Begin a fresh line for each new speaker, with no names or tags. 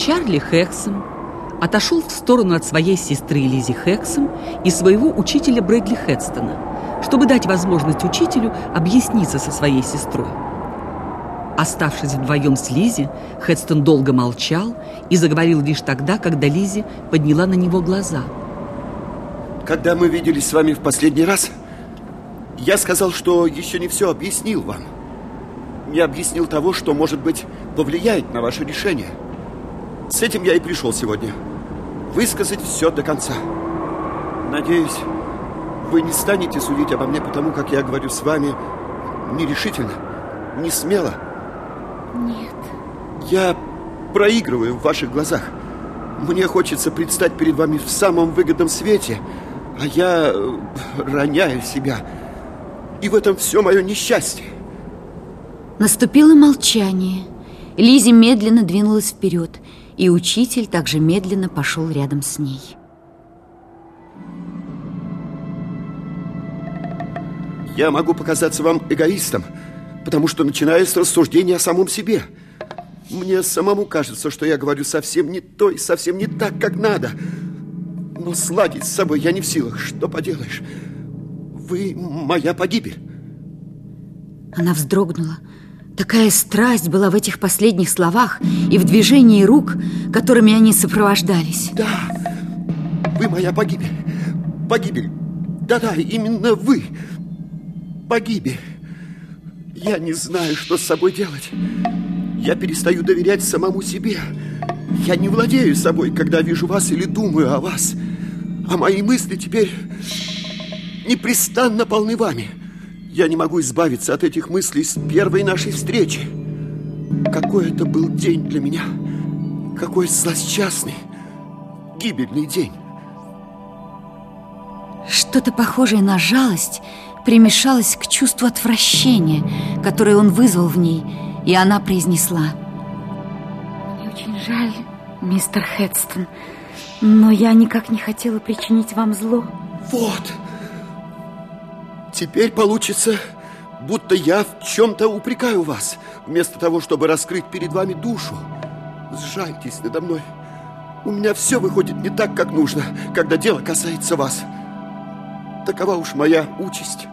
Чарли Хэксом отошел в сторону от своей сестры Лизи Хэксом и своего учителя Брэдли Хедстона, чтобы дать возможность учителю объясниться со своей сестрой. Оставшись вдвоем с Лизи, Хедстон долго молчал и заговорил лишь тогда, когда Лизи подняла на него глаза.
Когда мы виделись с вами в последний раз, я сказал, что еще не все объяснил вам. Не объяснил того, что, может быть, повлияет на ваше решение. С этим я и пришел сегодня. Высказать все до конца. Надеюсь, вы не станете судить обо мне потому, как я говорю с вами нерешительно, не смело.
Нет.
Я проигрываю в ваших глазах. Мне хочется предстать перед вами в самом выгодном свете, а я э, роняю себя. И в этом все мое несчастье.
Наступило молчание. Лизи медленно двинулась вперед, и учитель также медленно пошел рядом с ней.
Я могу показаться вам эгоистом, потому что начинаю с рассуждения о самом себе. Мне самому кажется, что я говорю совсем не то и совсем не так, как надо. Но сладить с собой я не в силах. Что поделаешь? Вы моя погибель.
Она вздрогнула. Такая страсть была в этих последних словах и в движении рук, которыми они сопровождались.
Да, вы моя погибель. Погибель. Да-да, именно вы. Погибель. Я не знаю, что с собой делать. Я перестаю доверять самому себе. Я не владею собой, когда вижу вас или думаю о вас. А мои мысли теперь непрестанно полны вами. Я не могу избавиться от этих мыслей с первой нашей встречи. Какой это был день для меня. Какой злосчастный, гибельный день.
Что-то похожее на жалость примешалось к чувству отвращения, которое он вызвал в ней, и она произнесла.
Мне очень жаль, мистер Хедстон, но я никак не хотела причинить вам зло.
Вот. Теперь получится, будто я в чем-то упрекаю вас, вместо того, чтобы раскрыть перед вами душу. Сжальтесь надо мной. У меня все выходит не так, как нужно, когда дело касается вас. Такова уж моя участь.